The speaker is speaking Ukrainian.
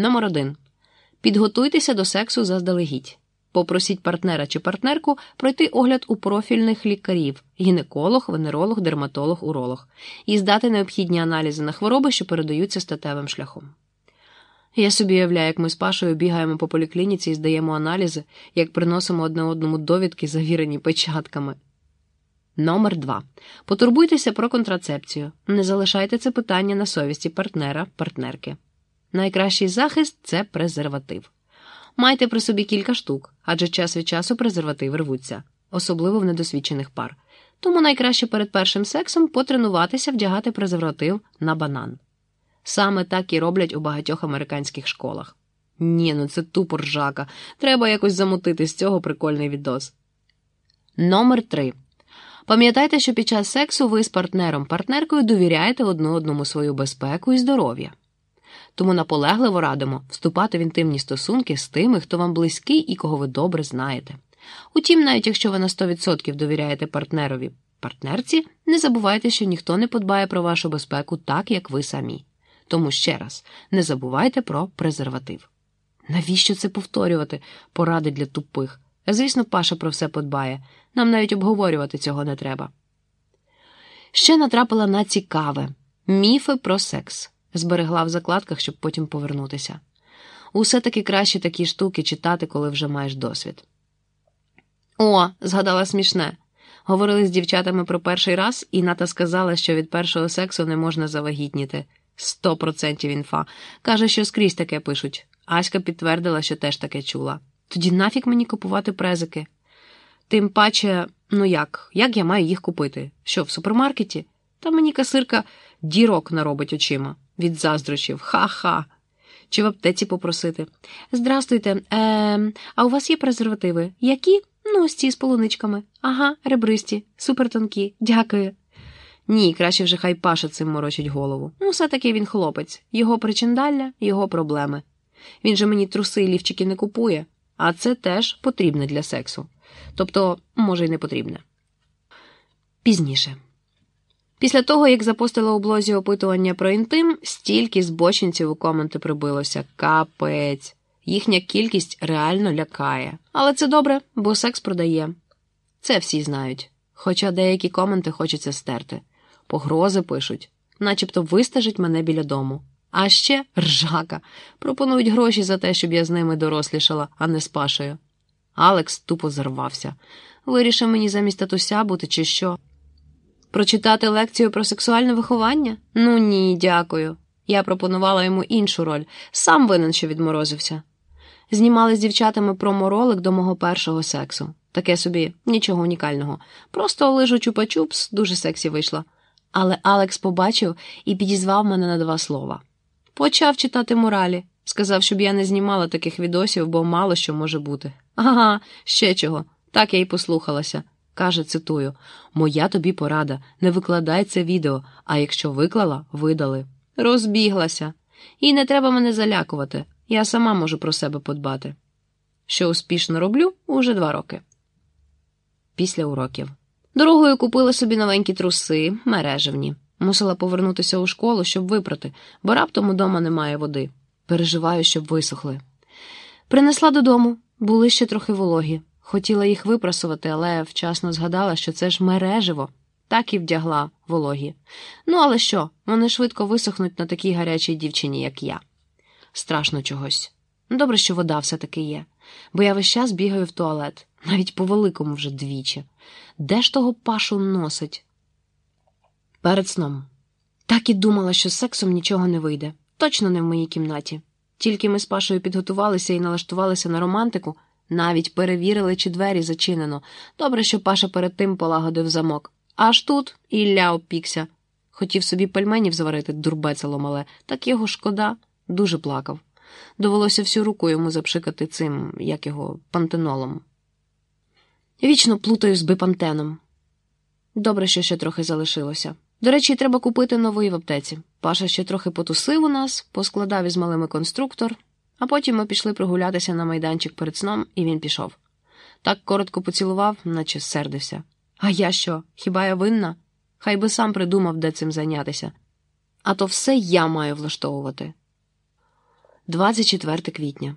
Номер один. Підготуйтеся до сексу заздалегідь. Попросіть партнера чи партнерку пройти огляд у профільних лікарів гінеколог, венеролог, дерматолог, уролог і здати необхідні аналізи на хвороби, що передаються статевим шляхом. Я собі уявляю, як ми з Пашою бігаємо по поліклініці і здаємо аналізи, як приносимо одне одному довідки, завірені печатками. Номер 2. Потурбуйтеся про контрацепцію. Не залишайте це питання на совісті партнера, партнерки. Найкращий захист це презерватив. Майте при собі кілька штук, адже час від часу презервативи рвуться, особливо в недосвідчених пар. Тому найкраще перед першим сексом потренуватися вдягати презерватив на банан. Саме так і роблять у багатьох американських школах. Ні, ну це тупо ржака. Треба якось замутити з цього прикольний відос. Номер 3. Пам'ятайте, що під час сексу ви з партнером партнеркою довіряєте одне одному свою безпеку і здоров'я. Тому наполегливо радимо вступати в інтимні стосунки з тими, хто вам близький і кого ви добре знаєте. Утім, навіть якщо ви на 100% довіряєте партнерові партнерці, не забувайте, що ніхто не подбає про вашу безпеку так, як ви самі. Тому ще раз не забувайте про презерватив. Навіщо це повторювати? Поради для тупих. Звісно, Паша про все подбає, нам навіть обговорювати цього не треба. Ще натрапила на цікаве міфи про секс. Зберегла в закладках, щоб потім повернутися. Усе таки краще такі штуки читати, коли вже маєш досвід. О, згадала смішне. Говорили з дівчатами про перший раз, і Ната сказала, що від першого сексу не можна завагітніти. Сто процентів інфа. Каже, що скрізь таке пишуть. Аська підтвердила, що теж таке чула. Тоді нафік мені купувати презики. Тим паче, ну як, як я маю їх купити? Що, в супермаркеті? Та мені касирка дірок наробить очима від заздрощів. Ха-ха. Чи в аптеці попросити. Здрастуйте, е, а у вас є презервативи? Які? Ну, ось ці з полуничками. Ага, ребристі, супертонкі, дякую. Ні, краще вже хай Паша цим морочить голову. Ну, все-таки він хлопець, його причиндалля, його проблеми. Він же мені труси і лівчики не купує, а це теж потрібне для сексу. Тобто, може, й не потрібне. Пізніше. Після того, як запостила у блозі опитування про інтим, стільки збочинців у коменти прибилося. Капець. Їхня кількість реально лякає. Але це добре, бо секс продає. Це всі знають. Хоча деякі коменти хочеться стерти. Погрози пишуть, начебто вистежить мене біля дому. А ще ржака. Пропонують гроші за те, щоб я з ними дорослішала, а не з Пашею. Алекс тупо зарвався. Вирішив мені замість татуся бути, чи що. Прочитати лекцію про сексуальне виховання? Ну ні, дякую. Я пропонувала йому іншу роль, сам винен, що відморозився. Знімали з дівчатами проморолик до мого першого сексу. Таке собі нічого унікального. Просто лижу чупа-чупс, дуже сексі вийшла. Але Алекс побачив і підізвав мене на два слова. Почав читати моралі. Сказав, щоб я не знімала таких відосів, бо мало що може бути. Ага, ще чого. Так я й послухалася. Каже, цитую: Моя тобі порада, не викладай це відео, а якщо виклала, видали. Розбіглася. І не треба мене залякувати. Я сама можу про себе подбати. Що успішно роблю уже два роки. Після уроків. Дорогою купила собі новенькі труси, мережевні. Мусила повернутися у школу, щоб випрати, бо раптом удома немає води. Переживаю, щоб висохли. Принесла додому, були ще трохи вологі. Хотіла їх випрасувати, але вчасно згадала, що це ж мереживо, так і вдягла вологі. Ну, але що, вони швидко висохнуть на такій гарячій дівчині, як я. Страшно чогось. Добре, що вода все-таки є, бо я весь час бігаю в туалет, навіть по великому вже двічі. Де ж того пашу носить? Перед сном. Так і думала, що з сексом нічого не вийде. Точно не в моїй кімнаті. Тільки ми з Пашою підготувалися і налаштувалися на романтику, навіть перевірили, чи двері зачинено. Добре, що Паша перед тим полагодив замок. Аж тут Ілля опікся. Хотів собі пельменів зварити, дурбецело мале, так його шкода, дуже плакав. Довелося всю руку йому запшикати цим, як його, пантенолом. Вічно плутаю з бипантеном. Добре, що ще трохи залишилося. До речі, треба купити новий в аптеці. Паша ще трохи потусив у нас, поскладав із малими конструктор, а потім ми пішли прогулятися на майданчик перед сном, і він пішов. Так коротко поцілував, наче сердився. А я що? Хіба я винна? Хай би сам придумав, де цим зайнятися. А то все я маю влаштовувати. 24 квітня.